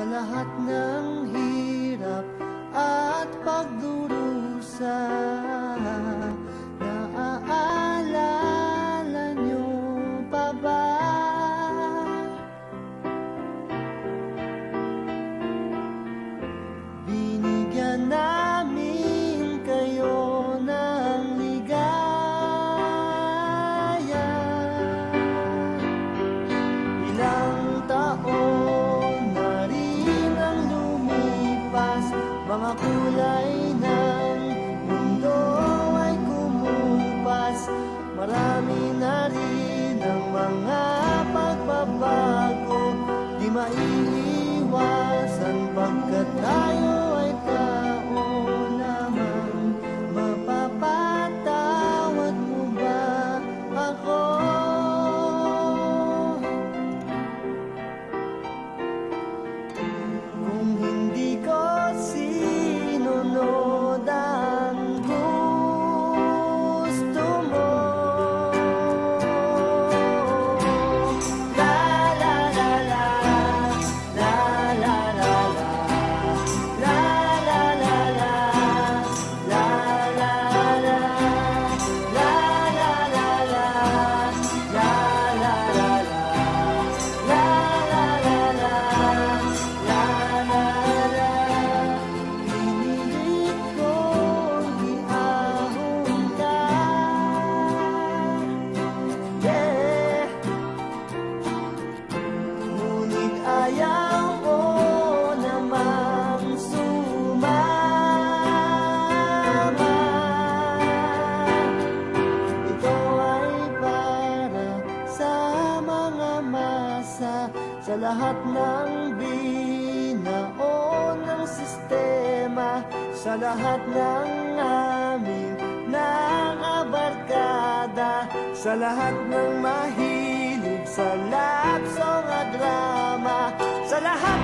sa lahat ng hirap at pagdurusa. my sa lahat ng binao ng sistema, sa lahat ng aming nakabarkada, sa lahat ng mahilig sa love song at drama, sa lahat